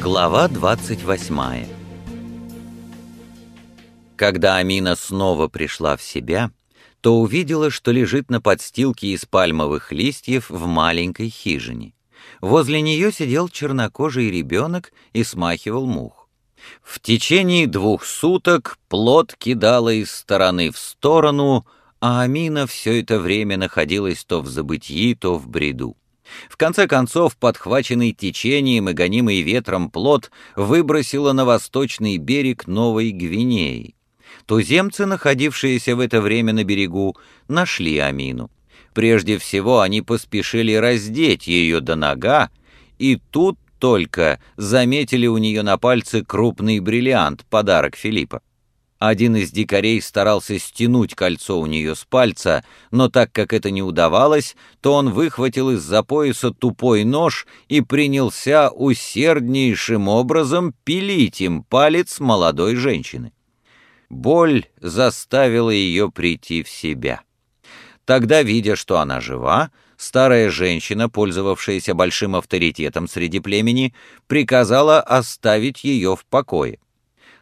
Глава 28 Когда Амина снова пришла в себя, то увидела, что лежит на подстилке из пальмовых листьев в маленькой хижине. Возле нее сидел чернокожий ребенок и смахивал мух. В течение двух суток плод кидала из стороны в сторону, а Амина все это время находилась то в забытии, то в бреду. В конце концов, подхваченный течением и гонимый ветром плод выбросило на восточный берег Новой Гвинеи. Туземцы, находившиеся в это время на берегу, нашли Амину. Прежде всего они поспешили раздеть ее до нога, и тут только заметили у нее на пальце крупный бриллиант, подарок Филиппа. Один из дикарей старался стянуть кольцо у нее с пальца, но так как это не удавалось, то он выхватил из-за пояса тупой нож и принялся усерднейшим образом пилить им палец молодой женщины. Боль заставила ее прийти в себя. Тогда, видя, что она жива, старая женщина, пользовавшаяся большим авторитетом среди племени, приказала оставить ее в покое.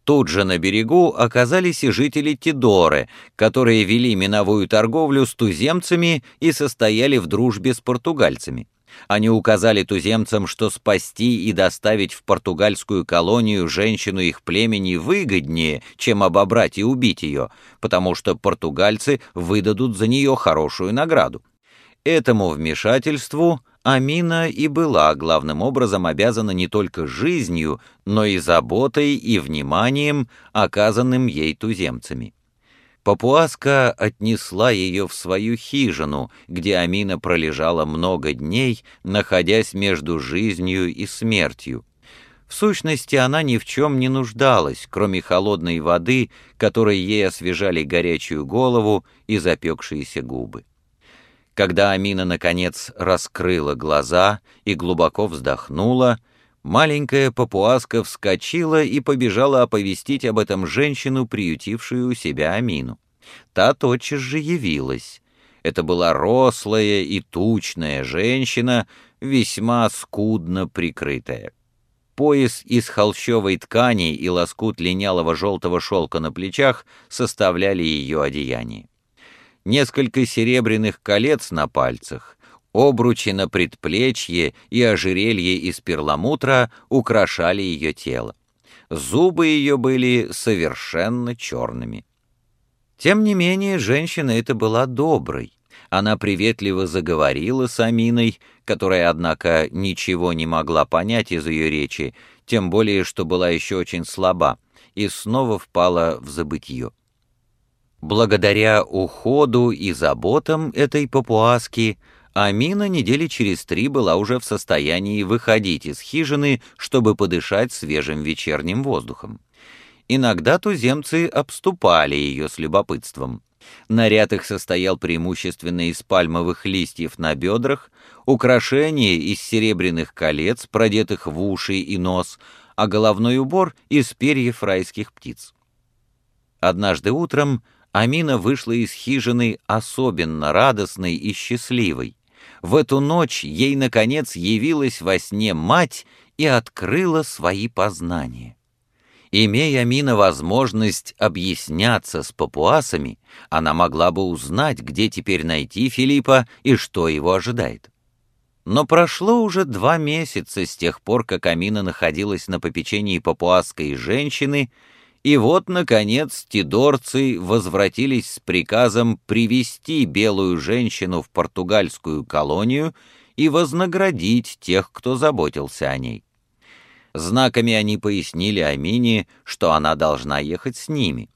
Тут же на берегу оказались и жители Тидоры, которые вели миновую торговлю с туземцами и состояли в дружбе с португальцами. Они указали туземцам, что спасти и доставить в португальскую колонию женщину их племени выгоднее, чем обобрать и убить ее, потому что португальцы выдадут за нее хорошую награду. Этому вмешательству Амина и была главным образом обязана не только жизнью, но и заботой и вниманием, оказанным ей туземцами. Папуаска отнесла ее в свою хижину, где Амина пролежала много дней, находясь между жизнью и смертью. В сущности, она ни в чем не нуждалась, кроме холодной воды, которой ей освежали горячую голову и запекшиеся губы. Когда Амина, наконец, раскрыла глаза и глубоко вздохнула, маленькая папуаска вскочила и побежала оповестить об этом женщину, приютившую у себя Амину. Та тотчас же явилась. Это была рослая и тучная женщина, весьма скудно прикрытая. Пояс из холщовой ткани и лоскут линялого желтого шелка на плечах составляли ее одеяние. Несколько серебряных колец на пальцах, Обручи на предплечье и ожерелье из перламутра украшали ее тело. Зубы ее были совершенно черными. Тем не менее, женщина эта была доброй. Она приветливо заговорила с Аминой, которая, однако, ничего не могла понять из ее речи, тем более, что была еще очень слаба, и снова впала в забытье. Благодаря уходу и заботам этой папуаски, Амина недели через три была уже в состоянии выходить из хижины, чтобы подышать свежим вечерним воздухом. Иногда туземцы обступали ее с любопытством. Наряд их состоял преимущественно из пальмовых листьев на бедрах, украшения из серебряных колец, продетых в уши и нос, а головной убор из перьев райских птиц. Однажды утром Амина вышла из хижины особенно радостной и счастливой. В эту ночь ей, наконец, явилась во сне мать и открыла свои познания. Имея Мина возможность объясняться с папуасами, она могла бы узнать, где теперь найти Филиппа и что его ожидает. Но прошло уже два месяца с тех пор, как Амина находилась на попечении папуасской женщины, и вот, наконец, тидорцы возвратились с приказом привести белую женщину в португальскую колонию и вознаградить тех, кто заботился о ней. Знаками они пояснили Амине, что она должна ехать с ними.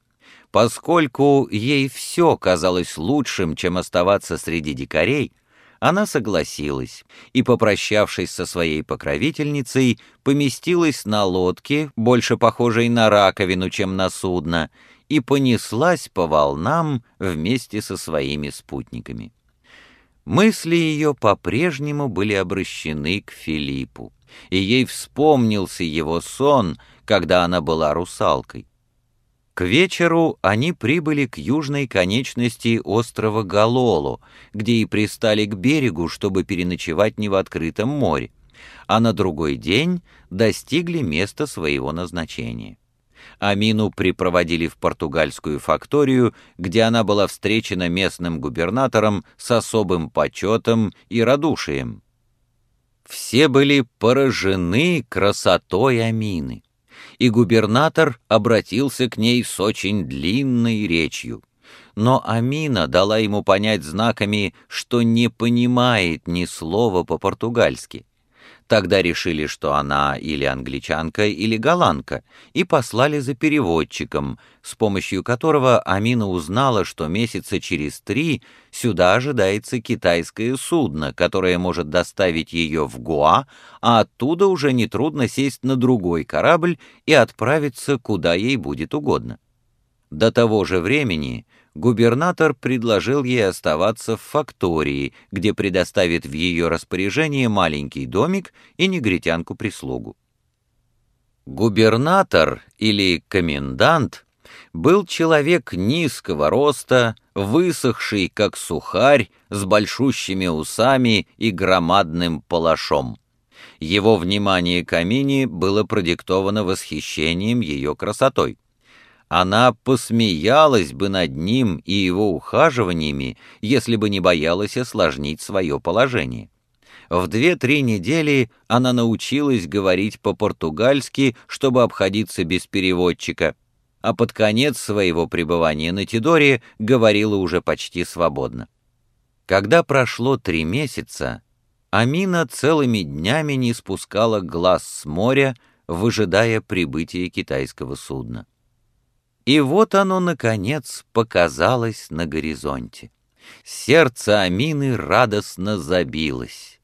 Поскольку ей все казалось лучшим, чем оставаться среди дикарей, она согласилась и, попрощавшись со своей покровительницей, поместилась на лодке, больше похожей на раковину, чем на судно, и понеслась по волнам вместе со своими спутниками. Мысли ее по-прежнему были обращены к Филиппу, и ей вспомнился его сон, когда она была русалкой. К вечеру они прибыли к южной конечности острова Галолу, где и пристали к берегу, чтобы переночевать не в открытом море, а на другой день достигли места своего назначения. Амину припроводили в португальскую факторию, где она была встречена местным губернатором с особым почетом и радушием. Все были поражены красотой Амины и губернатор обратился к ней с очень длинной речью. Но Амина дала ему понять знаками, что не понимает ни слова по-португальски. Тогда решили, что она или англичанка, или голландка, и послали за переводчиком, с помощью которого Амина узнала, что месяца через три сюда ожидается китайское судно, которое может доставить ее в Гуа, а оттуда уже нетрудно сесть на другой корабль и отправиться куда ей будет угодно. До того же времени губернатор предложил ей оставаться в фактории, где предоставит в ее распоряжение маленький домик и негритянку-прислугу. Губернатор или комендант был человек низкого роста, высохший, как сухарь, с большущими усами и громадным палашом. Его внимание к Амине было продиктовано восхищением ее красотой она посмеялась бы над ним и его ухаживаниями, если бы не боялась осложнить свое положение. В две-три недели она научилась говорить по-португальски, чтобы обходиться без переводчика, а под конец своего пребывания на Тидоре говорила уже почти свободно. Когда прошло три месяца, Амина целыми днями не спускала глаз с моря, выжидая прибытия китайского судна. И вот оно, наконец, показалось на горизонте. Сердце Амины радостно забилось.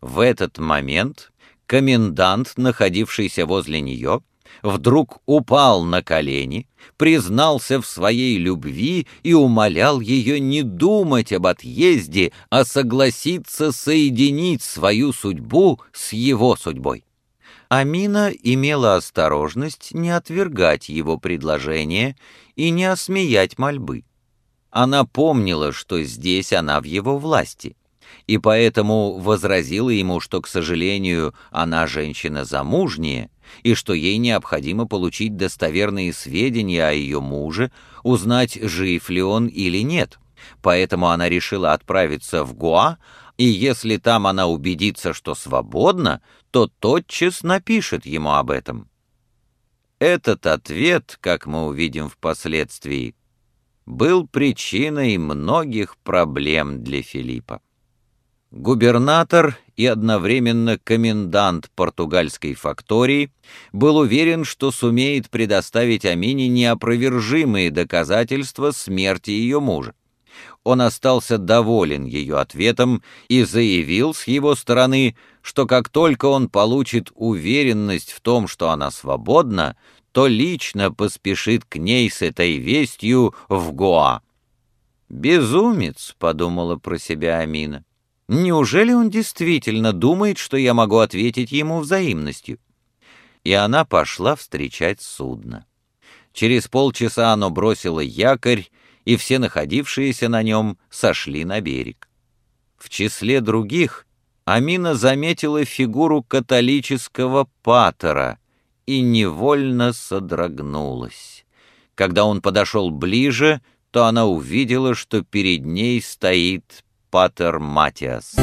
В этот момент комендант, находившийся возле нее, вдруг упал на колени, признался в своей любви и умолял ее не думать об отъезде, а согласиться соединить свою судьбу с его судьбой. Амина имела осторожность не отвергать его предложение и не осмеять мольбы. Она помнила, что здесь она в его власти, и поэтому возразила ему, что, к сожалению, она женщина замужняя, и что ей необходимо получить достоверные сведения о ее муже, узнать, жив ли он или нет. Поэтому она решила отправиться в Гуа, и если там она убедится, что свободна, то тотчас напишет ему об этом. Этот ответ, как мы увидим впоследствии, был причиной многих проблем для Филиппа. Губернатор и одновременно комендант португальской фактории был уверен, что сумеет предоставить Амине неопровержимые доказательства смерти ее мужа он остался доволен ее ответом и заявил с его стороны, что как только он получит уверенность в том, что она свободна, то лично поспешит к ней с этой вестью в Гоа. «Безумец», — подумала про себя Амина. «Неужели он действительно думает, что я могу ответить ему взаимностью?» И она пошла встречать судно. Через полчаса оно бросило якорь и все находившиеся на нем сошли на берег. В числе других Амина заметила фигуру католического патера и невольно содрогнулась. Когда он подошел ближе, то она увидела, что перед ней стоит патер Матиас.